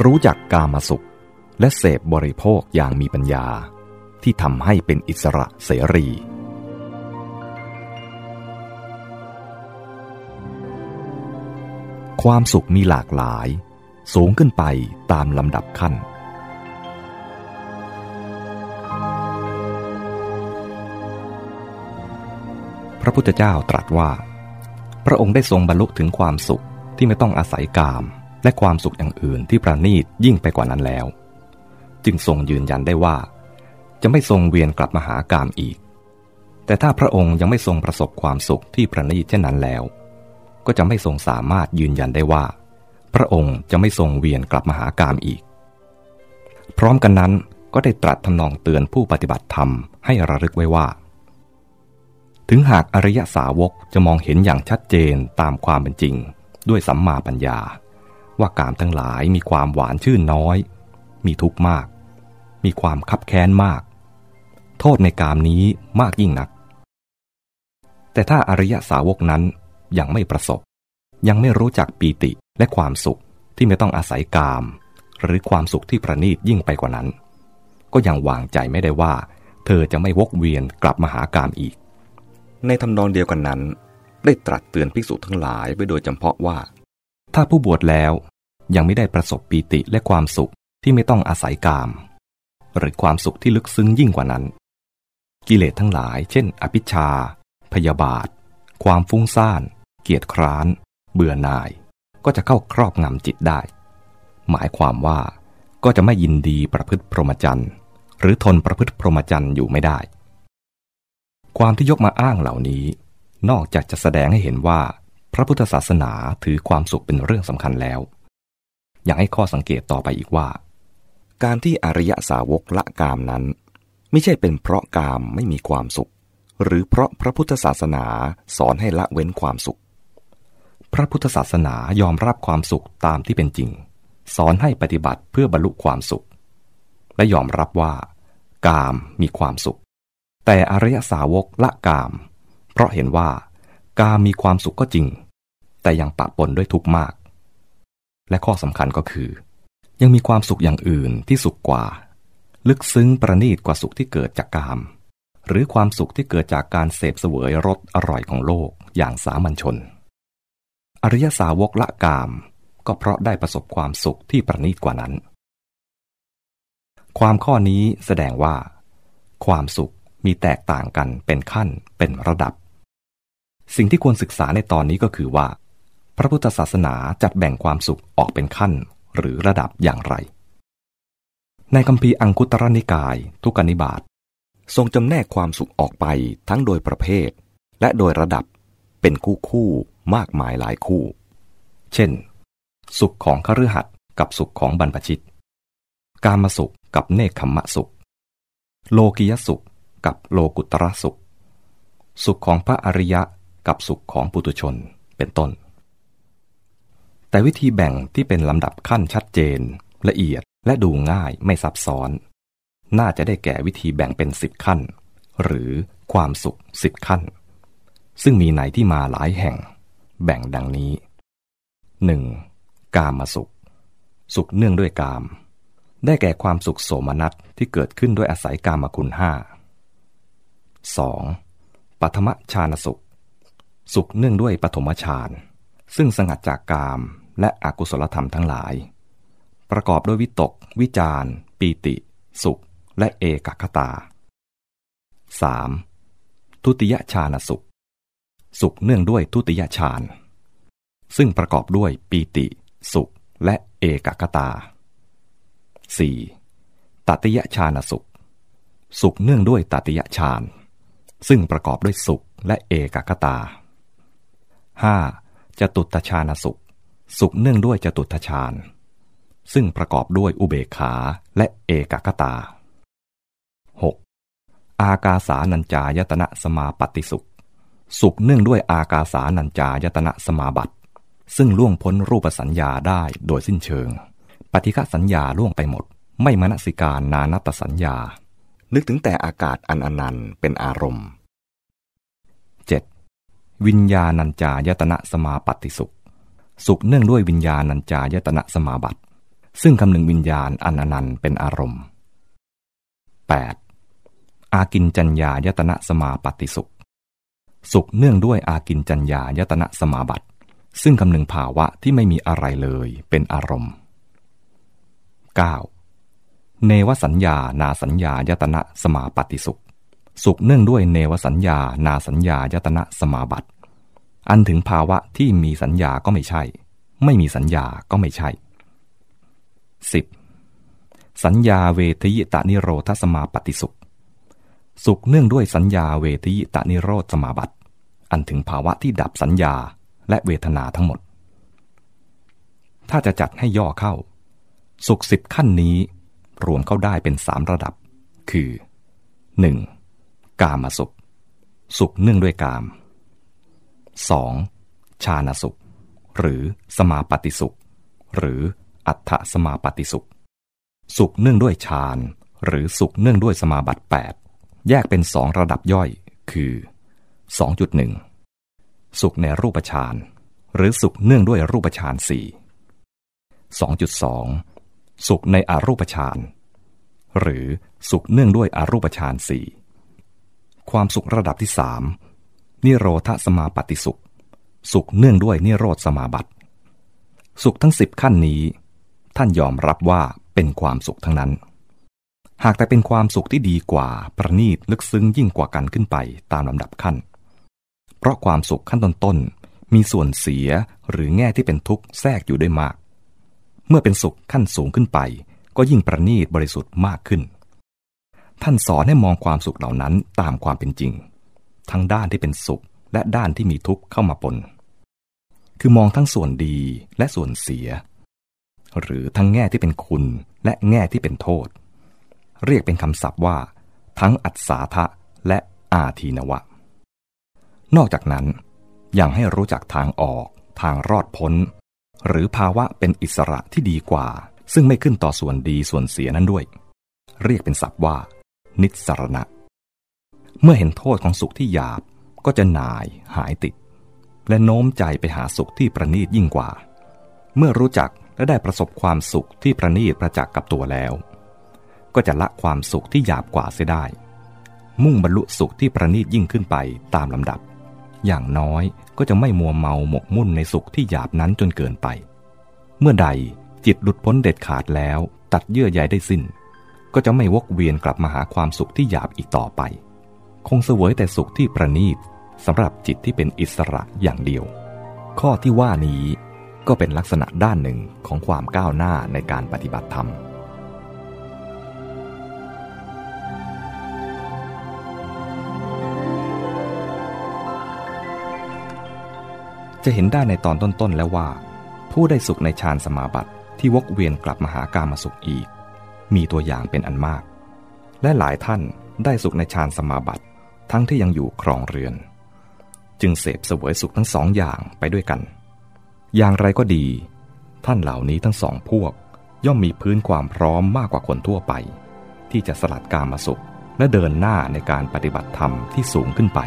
รู้จักกามาสุข และเสพบริโภคอย่างมีปัญญา ที่ทำให้เป็นอิสระเสรี ความสุขมีหลากหลาย สูงขึ้นไปตามลำดับขั้น พระพุทธเจ้าตรัสว่า พระองค์ได้ทรงบรรลุถึงความสุขที่ไม่ต้องอาศัยกาม และความสุขอย่างอื่นที่ประณีตยิ่งไปกว่านั้นแล้ว จึงทรงยืนยันได้ว่า จะไม่ทรงเวียนกลับมาหากามอีก แต่ถ้าพระองค์ยังไม่ทรงประสบความสุขที่ประณีตเช่นนั้นแล้ว ก็จะไม่ทรงสามารถยืนยันได้ว่า พระองค์จะไม่ทรงเวียนกลับมาหากามอีก พร้อมกันนั้นก็ได้ตรัสทำนองเตือนผู้ปฏิบัติธรรมให้ระลึกไว้ว่า ถึงหากอริยสาวกจะมองเห็นอย่างชัดเจนตามความเป็นจริง ด้วยสัมมาปัญญา ว่ากามทั้งหลายมีความหวานชื่นน้อย มีทุกข์มาก มีความคับแค้นมาก โทษในกามนี้มากยิ่งนัก แต่ถ้าอริยสาวกนั้นยังไม่ประสบ ยังไม่รู้จักปีติและความสุขที่ไม่ต้องอาศัยกาม หรือความสุขที่ประณีตยิ่งไปกว่านั้น ก็ยังวางใจไม่ได้ว่า เธอจะไม่วกเวียนกลับมาหากามอีก ในทำนองเดียวกันนั้น ได้ตรัสเตือนภิกษุทั้งหลายไว้โดยจำเพาะว่า ถ้าผู้บวชแล้วยังไม่ได้ประสบปีติและความสุขที่ไม่ต้องอาศัยกาม หรือความสุขที่ลึกซึ้งยิ่งกว่านั้น กิเลสทั้งหลาย เช่น อภิชา พยาบาท ความฟุ้งซ่าน เกียจคร้าน เบื่อหน่าย ก็จะเข้าครอบงำจิตได้ หมายความว่าก็จะไม่ยินดีประพฤติพรหมจรรย์ หรือทนประพฤติพรหมจรรย์อยู่ไม่ได้ ความที่ยกมาอ้างเหล่านี้ นอกจากจะแสดงให้เห็นว่า พระพุทธศาสนาถือความสุขเป็นเรื่องสำคัญแล้ว อยังให้ข้อสังเกตต่อไปอีกว่า การที่อริยสาวกละกามนั้น ไม่ใช่เป็นเพราะกามไม่มีความสุข หรือเพราะพระพุทธศาสนาสอนให้ละเว้นความสุข พระพุทธศาสนายอมรับความสุขตามที่เป็นจริง สอนให้ปฏิบัติเพื่อบรรลุความสุข และยอมรับว่า กามมีความสุข แต่อริยสาวกละกาม เพราะเห็นว่ากามมีความสุขก็จริง แต่ยังปะปนด้วยทุกข์มาก และข้อสำคัญก็คือ ยังมีความสุขอย่างอื่นที่สุขกว่า ลึกซึ้งประณีตกว่าสุขที่เกิดจากกาม หรือความสุขที่เกิดจากการเสพเสวยรสอร่อยของโลกอย่างสามัญชน อริยสาวกละกามก็เพราะได้ประสบความสุขที่ประณีตกว่านั้น ความข้อนี้แสดงว่า ความสุขมีแตกต่างกันเป็นขั้นเป็นระดับ สิ่งที่ควรศึกษาในตอนนี้ก็คือว่า พระพุทธศาสนาจัดแบ่งความสุขออกเป็นขั้น หรือระดับอย่างไร ในคำพีอังคุตรนิกาย ทุกนิบาตทรงจำแนกความสุขออกไปทั้งโดยประเภท และโดยระดับเป็นคู่คู่มากมายหลายคู่ เช่น สุขของคฤหัสถ์กับสุขของบรรพชิต กามสุขกับเนคขมะสุข โลกิยสุขกับโลกุตระสุข สุขของพระอริยะกับสุขของปุตุชนเป็นต้น แต่วิธีแบ่งที่เป็นลำดับขั้นชัดเจน ละเอียดและดูง่ายไม่ซับซ้อน น่าจะได้แก่วิธีแบ่งเป็นสิบขั้น หรือความสุขสิบขั้น ซึ่งมีในที่มาหลายแห่ง แบ่งดังนี้ 1. กามาสุข สุขเนื่องด้วยกาม ได้แก่ความสุขโสมนัสที่เกิดขึ้นด้วยอาศัยกามคุณห้า 2. ปัทมชานสุข สุขเนื่องด้วยปฐมฌานซึ่งสงัดจากกาม และอกุศลธรรมทั้งหลาย ประกอบด้วยวิตก วิจารปีติ สุข และเอกคตา 3. ทุติยฌานสุข สุขเนื่องด้วยทุติยฌานซึ่งประกอบด้วยปีติ สุข และเอกคตา 4. ตัติยฌานสุข สุขเนื่องด้วยตัติยฌานซึ่งประกอบด้วยสุขและเอกคตา 5. จตุตฌานสุข สุขเนื่องด้วยจตุทชาญ ซึ่งประกอบด้วยอุเบกขาและเอกคตา 6. อากาสานัญจายตนะสมาปฏิสุข สุขเนื่องด้วยอากาสานัญจายตนะสมาบัติ ซึ่งล่วงพ้นรูปสัญญาได้โดยสิ้นเชิง ปฏิฆสัญญาล่วงไปหมด ไม่มนสิการนานัตสัญญา นึกถึงแต่อากาศอันอนันต์เป็นอารมณ์ 7. วิญญาณัญจายตนะสมาปฏิสุข สุขเนื่องด้วยวิญญาณัญจายตนะสมาบัติ ซึ่งคำนึงวิญญาณอันอนันต์เป็นอารมณ์ 8. อากินจัญญายตนะสมาปฏิสุข สุขเนื่องด้วยอากินจัญญายตนะสมาบัติ ซึ่งคำนึงภาวะที่ไม่มีอะไรเลยเป็นอารมณ์ 9. เนวสัญญานาสัญญายตนะสมาปฏิสุข สุขเนื่องด้วยเนวสัญญานาสัญญายตนะสมาบัติ อันถึงภาวะที่มีสัญญาก็ไม่ใช่ ไม่มีสัญญาก็ไม่ใช่ 10. สัญญาเวทยิตานิโรธสมาปฏิสุข สุขเนื่องด้วยสัญญาเวทยิตานิโรธสมาบัติ อันถึงภาวะที่ดับสัญญาและเวทนาทั้งหมด ถ้าจะจัดให้ย่อเข้า สุขสิบขั้นนี้ รวมเข้าได้เป็นสามระดับ คือ 1. กามาสุข สุขเนื่องด้วยกาม 2. ชาณสุข หรือสมาปฏิสุข หรืออัฏฐสมาปฏิสุข สุขเนื่องด้วยฌานหรือสุขเนื่องด้วยสมาบัติ 8 แยกเป็นสองระดับย่อย คือ 2.1 สุขในรูปฌานหรือสุขเนื่องด้วยรูปฌานสี่2.2 สุขในอรูปฌานหรือสุขเนื่องด้วยอรูปฌานสี่ความสุขระดับที่สาม นิโรธสมาปฏิสุข สุขเนื่องด้วยนิโรธสมาบัติ สุขทั้งสิบขั้นนี้ ท่านยอมรับว่าเป็นความสุขทั้งนั้น หากแต่เป็นความสุขที่ดีกว่าประณีตลึกซึ้งยิ่งกว่ากันขึ้นไปตามลำดับขั้น เพราะความสุขขั้นต้นๆมีส่วนเสียหรือแง่ที่เป็นทุกข์แทรกอยู่ด้วยมาก เมื่อเป็นสุขขั้นสูงขึ้นไป ก็ยิ่งประณีตบริสุทธิ์มากขึ้น ท่านสอนให้มองความสุขเหล่านั้นตามความเป็นจริง ทั้งด้านที่เป็นสุข และด้านที่มีทุกข์เข้ามาปน คือมองทั้งส่วนดีและส่วนเสีย หรือทั้งแง่ที่เป็นคุณและแง่ที่เป็นโทษ เรียกเป็นคำศัพท์ว่า ทั้งอัศาทะและอาทีนวะ นอกจากนั้นยังให้รู้จักทางออก ทางรอดพ้น หรือภาวะเป็นอิสระที่ดีกว่า ซึ่งไม่ขึ้นต่อส่วนดีส่วนเสียนั้นด้วย เรียกเป็นศัพท์ว่า นิสรณะ เมื่อเห็นโทษของสุขที่หยาบก็จะหน่ายหายติด และโน้มใจไปหาสุขที่ประณีตยิ่งกว่า เมื่อรู้จักและได้ประสบความสุขที่ประณีตประจักษ์กับตัวแล้ว ก็จะละความสุขที่หยาบกว่าเสียได้ มุ่งบรรลุสุขที่ประณีตยิ่งขึ้นไปตามลำดับ อย่างน้อยก็จะไม่มัวเมาหมกมุ่นในสุขที่หยาบนั้นจนเกินไป เมื่อใดจิตหลุดพ้นเด็ดขาดแล้ว ตัดเยื่อใยได้สิ้น ก็จะไม่วกเวียนกลับมาหาความสุขที่หยาบอีกต่อไป คงเสวยแต่สุขที่ประณีตสำหรับจิตที่เป็นอิสระอย่างเดียว ข้อที่ว่านี้ก็เป็นลักษณะด้านหนึ่งของความก้าวหน้าในการปฏิบัติธรรม จะเห็นได้ในตอนต้นๆแล้วว่า ผู้ได้สุขในฌานสมาบัติที่วกเวียนกลับมาหากามาสุขอีก มีตัวอย่างเป็นอันมาก และหลายท่านได้สุขในฌานสมาบัติ ทั้งที่ยังอยู่ครองเรือน จึงเสพเสวยสุขทั้งสองอย่างไปด้วยกัน อย่างไรก็ดี ท่านเหล่านี้ทั้งสองพวก ย่อมมีพื้นความพร้อมมากกว่าคนทั่วไป ที่จะสลัดการมาสุขและเดินหน้าในการปฏิบัติธรรมที่สูงขึ้นไป